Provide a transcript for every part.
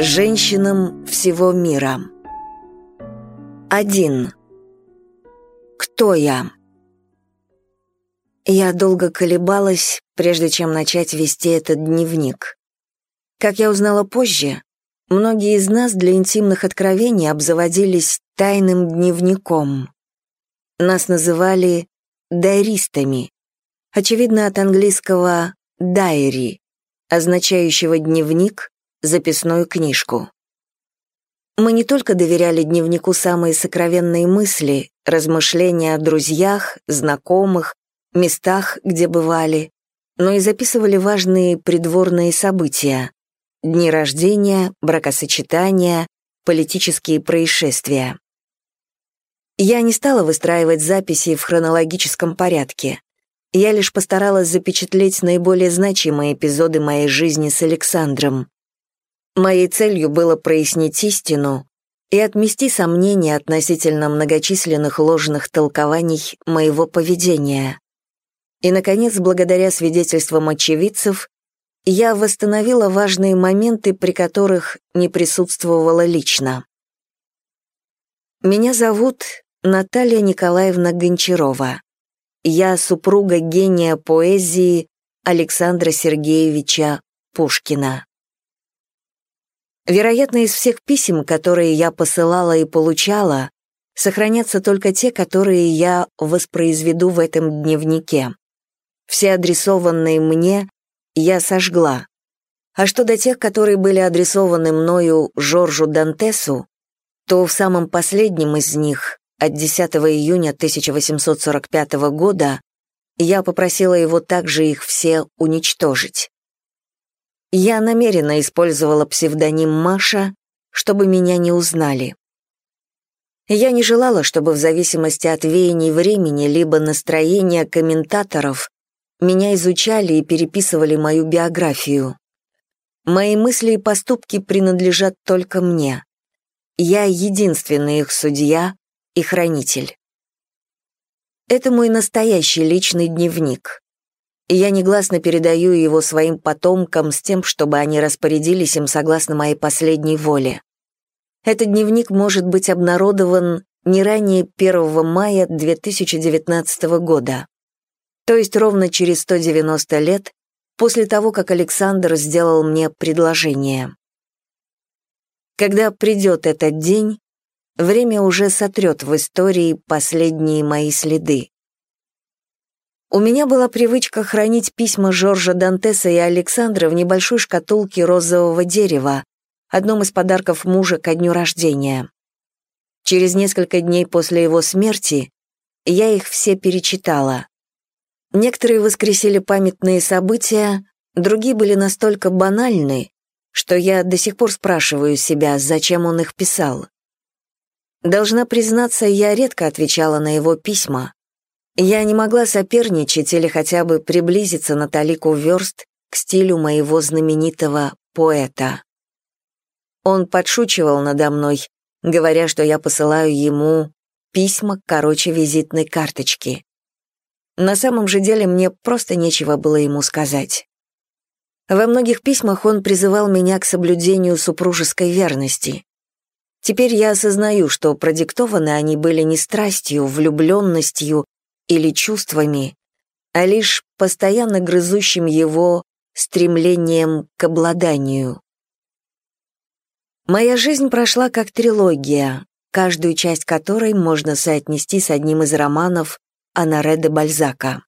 Женщинам всего мира. 1. Кто я? Я долго колебалась, прежде чем начать вести этот дневник. Как я узнала позже, многие из нас для интимных откровений обзаводились тайным дневником. Нас называли дайристами, очевидно от английского «дайри», означающего «дневник», записную книжку. Мы не только доверяли дневнику самые сокровенные мысли, размышления о друзьях, знакомых, местах, где бывали, но и записывали важные придворные события, дни рождения, бракосочетания, политические происшествия. Я не стала выстраивать записи в хронологическом порядке. Я лишь постаралась запечатлеть наиболее значимые эпизоды моей жизни с Александром. Моей целью было прояснить истину и отмести сомнения относительно многочисленных ложных толкований моего поведения. И, наконец, благодаря свидетельствам очевидцев, я восстановила важные моменты, при которых не присутствовала лично. Меня зовут Наталья Николаевна Гончарова. Я супруга гения поэзии Александра Сергеевича Пушкина. Вероятно, из всех писем, которые я посылала и получала, сохранятся только те, которые я воспроизведу в этом дневнике. Все адресованные мне я сожгла. А что до тех, которые были адресованы мною Жоржу Дантесу, то в самом последнем из них, от 10 июня 1845 года, я попросила его также их все уничтожить. Я намеренно использовала псевдоним Маша, чтобы меня не узнали. Я не желала, чтобы в зависимости от веяний времени либо настроения комментаторов меня изучали и переписывали мою биографию. Мои мысли и поступки принадлежат только мне. Я единственный их судья и хранитель. Это мой настоящий личный дневник и я негласно передаю его своим потомкам с тем, чтобы они распорядились им согласно моей последней воле. Этот дневник может быть обнародован не ранее 1 мая 2019 года, то есть ровно через 190 лет после того, как Александр сделал мне предложение. Когда придет этот день, время уже сотрет в истории последние мои следы. У меня была привычка хранить письма Жоржа Дантеса и Александра в небольшой шкатулке розового дерева, одном из подарков мужа ко дню рождения. Через несколько дней после его смерти я их все перечитала. Некоторые воскресили памятные события, другие были настолько банальны, что я до сих пор спрашиваю себя, зачем он их писал. Должна признаться, я редко отвечала на его письма, я не могла соперничать или хотя бы приблизиться на талику верст к стилю моего знаменитого поэта. Он подшучивал надо мной, говоря, что я посылаю ему письма короче визитной карточки. На самом же деле мне просто нечего было ему сказать. Во многих письмах он призывал меня к соблюдению супружеской верности. Теперь я осознаю, что продиктованы они были не страстью, влюбленностью или чувствами, а лишь постоянно грызущим его стремлением к обладанию. Моя жизнь прошла как трилогия, каждую часть которой можно соотнести с одним из романов Анаре де Бальзака.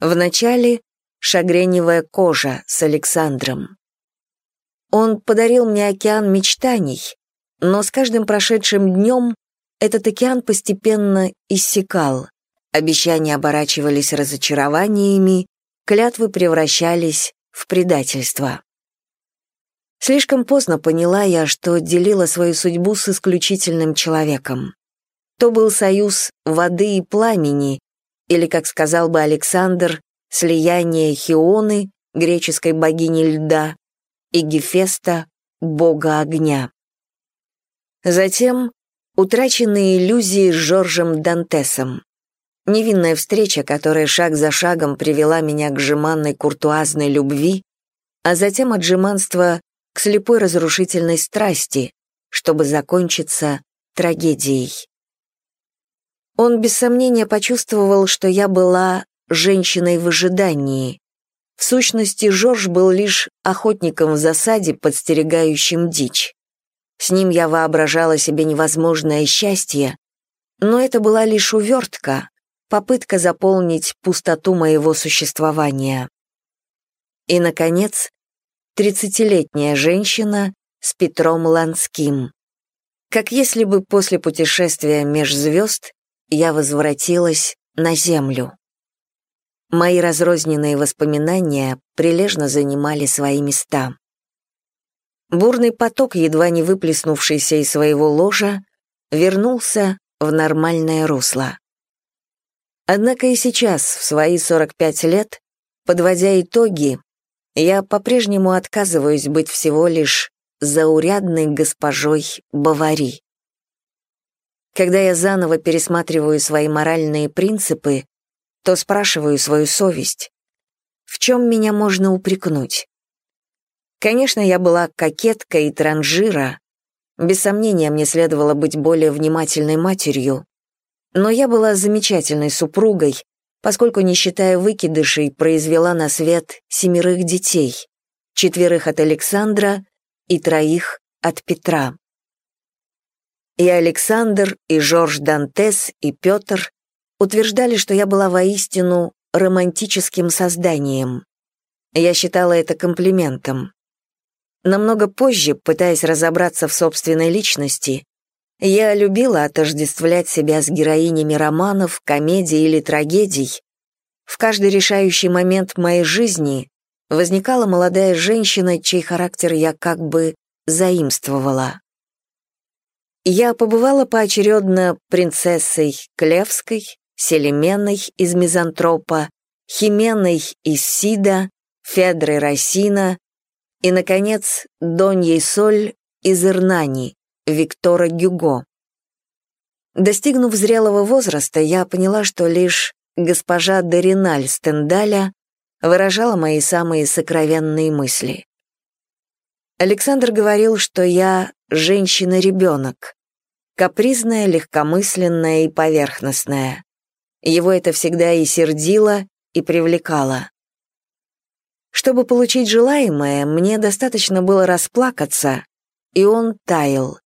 В начале «Шагреневая кожа» с Александром. Он подарил мне океан мечтаний, но с каждым прошедшим днем этот океан постепенно иссякал. Обещания оборачивались разочарованиями, клятвы превращались в предательство. Слишком поздно поняла я, что делила свою судьбу с исключительным человеком. То был союз воды и пламени, или, как сказал бы Александр, слияние Хионы, греческой богини льда, и Гефеста, бога огня. Затем утраченные иллюзии с Жоржем Дантесом. Невинная встреча, которая шаг за шагом привела меня к жеманной куртуазной любви, а затем от жеманства к слепой разрушительной страсти, чтобы закончиться трагедией. Он без сомнения почувствовал, что я была женщиной в ожидании. В сущности, Жорж был лишь охотником в засаде, подстерегающим дичь. С ним я воображала себе невозможное счастье, но это была лишь увертка, попытка заполнить пустоту моего существования. И, наконец, тридцатилетняя женщина с Петром Ланским. Как если бы после путешествия меж звезд я возвратилась на Землю. Мои разрозненные воспоминания прилежно занимали свои места. Бурный поток, едва не выплеснувшийся из своего ложа, вернулся в нормальное русло. Однако и сейчас, в свои 45 лет, подводя итоги, я по-прежнему отказываюсь быть всего лишь заурядной госпожой Бавари. Когда я заново пересматриваю свои моральные принципы, то спрашиваю свою совесть, в чем меня можно упрекнуть? Конечно, я была кокетка и транжира. Без сомнения, мне следовало быть более внимательной матерью. Но я была замечательной супругой, поскольку, не считая выкидышей, произвела на свет семерых детей, четверых от Александра и троих от Петра. И Александр, и Жорж Дантес, и Петр утверждали, что я была воистину романтическим созданием. Я считала это комплиментом. Намного позже, пытаясь разобраться в собственной личности, я любила отождествлять себя с героинями романов, комедий или трагедий. В каждый решающий момент моей жизни возникала молодая женщина, чей характер я как бы заимствовала. Я побывала поочередно принцессой Клевской, Селеменной из Мизантропа, Хименой из Сида, Федрой Росина, и, наконец, Доньей Соль из Ирнани, Виктора Гюго. Достигнув зрелого возраста, я поняла, что лишь госпожа Дориналь Стендаля выражала мои самые сокровенные мысли. Александр говорил, что я женщина-ребенок, капризная, легкомысленная и поверхностная. Его это всегда и сердило, и привлекало. Чтобы получить желаемое, мне достаточно было расплакаться, и он таял.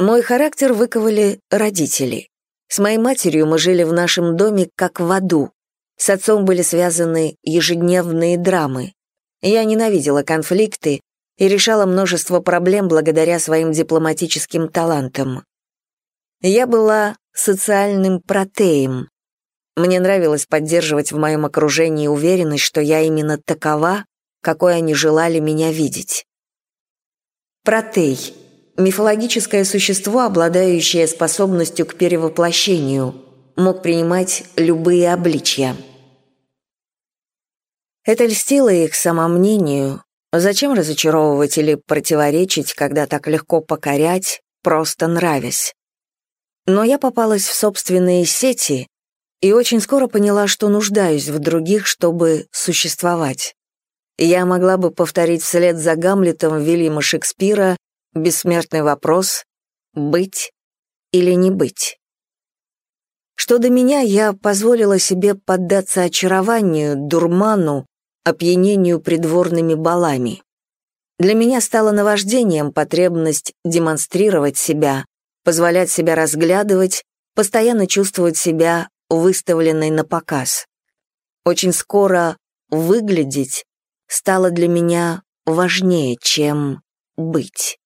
Мой характер выковали родители. С моей матерью мы жили в нашем доме как в аду. С отцом были связаны ежедневные драмы. Я ненавидела конфликты и решала множество проблем благодаря своим дипломатическим талантам. Я была социальным протеем, мне нравилось поддерживать в моем окружении уверенность, что я именно такова, какой они желали меня видеть. Протей – мифологическое существо, обладающее способностью к перевоплощению, мог принимать любые обличья. Это льстило их самомнению. Зачем разочаровывать или противоречить, когда так легко покорять, просто нравясь? Но я попалась в собственные сети и очень скоро поняла, что нуждаюсь в других, чтобы существовать. Я могла бы повторить вслед за Гамлетом Вильяма Шекспира бессмертный вопрос «быть или не быть?». Что до меня, я позволила себе поддаться очарованию, дурману, опьянению придворными балами. Для меня стало наваждением потребность демонстрировать себя, позволять себя разглядывать, постоянно чувствовать себя выставленной на показ. Очень скоро выглядеть стало для меня важнее, чем быть.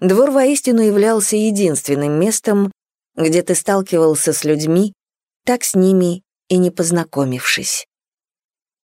Двор воистину являлся единственным местом, где ты сталкивался с людьми, так с ними и не познакомившись.